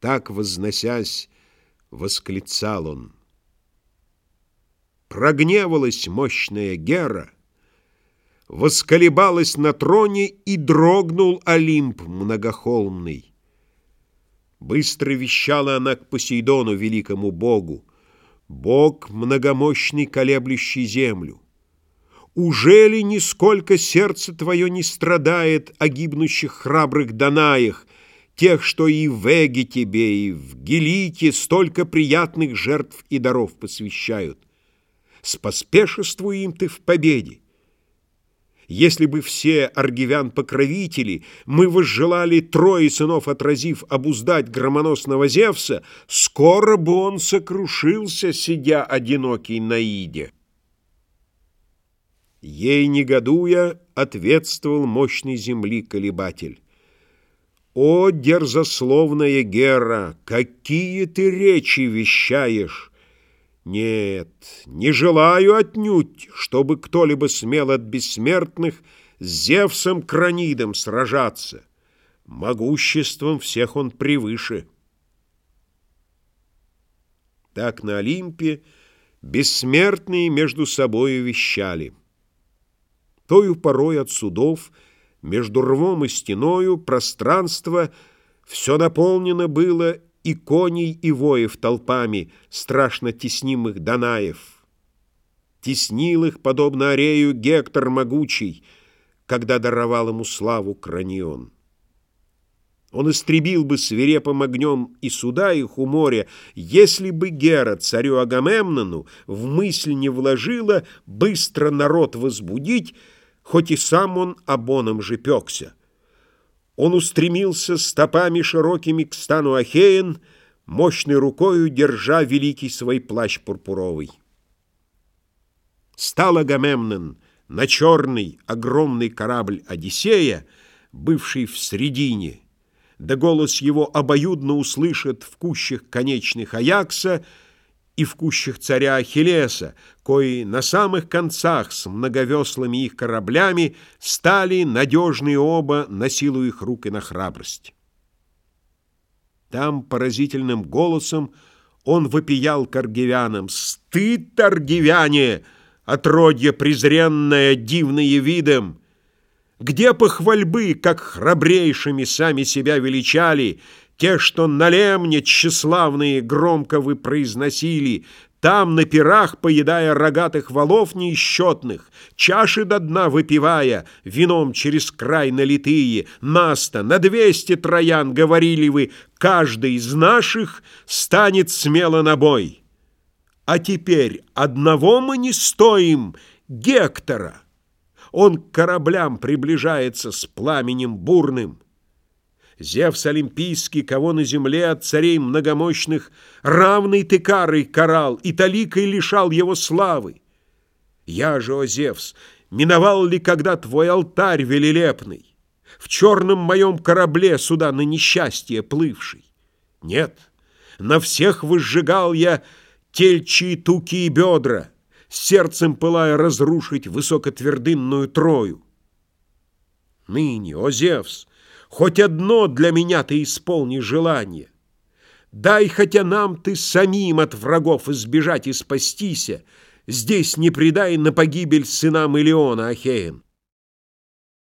Так, возносясь, восклицал он. Прогневалась мощная Гера, Восколебалась на троне, и дрогнул Олимп многохолмный. Быстро вещала она к Посейдону, великому богу, Бог многомощный, колеблющий землю. Уже ли нисколько сердце твое не страдает О гибнущих храбрых Данаях, Тех, что и в Эге тебе, и в Гелите Столько приятных жертв и даров посвящают? Споспешествуй им ты в победе. Если бы все аргивян-покровители мы возжелали трое сынов отразив обуздать громоносного Зевса, скоро бы он сокрушился, сидя одинокий на Иде. Ей негодуя ответствовал мощный земли колебатель. «О, дерзословная Гера, какие ты речи вещаешь! Нет, не желаю отнюдь, чтобы кто-либо смел от бессмертных с Зевсом Кранидом сражаться. Могуществом всех он превыше». Так на Олимпе бессмертные между собою вещали — Тою порой от судов, между рвом и стеною, пространство все наполнено было и коней, и воев толпами, страшно теснимых Данаев. Теснил их, подобно Арею, Гектор могучий, когда даровал ему славу Кранион. Он истребил бы свирепым огнем и суда их у моря, если бы Гера, царю Агамемнону, в мысль не вложила быстро народ возбудить, хоть и сам он обоном же пекся. Он устремился стопами широкими к стану Ахеен, мощной рукою держа великий свой плащ пурпуровый. Стал Агамемнон на черный огромный корабль Одиссея, бывший в средине, да голос его обоюдно услышит в кущах конечных Аякса и в кущах царя Ахиллеса, кои на самых концах с многовеслыми их кораблями стали надежные оба на силу их рук и на храбрость. Там поразительным голосом он вопиял к аргивянам «Стыд, аргивяне, отродье презренное, дивное видом! Где похвальбы, как храбрейшими сами себя величали, те, что на лемне тщеславные громко вы произносили, там на пирах, поедая рогатых валов неисчетных, чаши до дна выпивая, вином через край налитые, наста на двести троян, говорили вы, каждый из наших станет смело на бой. А теперь одного мы не стоим, Гектора. Он к кораблям приближается с пламенем бурным. Зевс Олимпийский, кого на земле от царей многомощных равный ты карой карал и таликой лишал его славы. Я же, о Зевс, миновал ли когда твой алтарь велелепный, в черном моем корабле сюда на несчастье плывший? Нет, на всех выжигал я тельчие туки и бедра, сердцем пылая разрушить высокотвердынную Трою. Ныне, о Зевс, Хоть одно для меня ты исполни желание. Дай хотя нам ты самим от врагов избежать и спастися, Здесь не предай на погибель сынам Илеона Ахеен.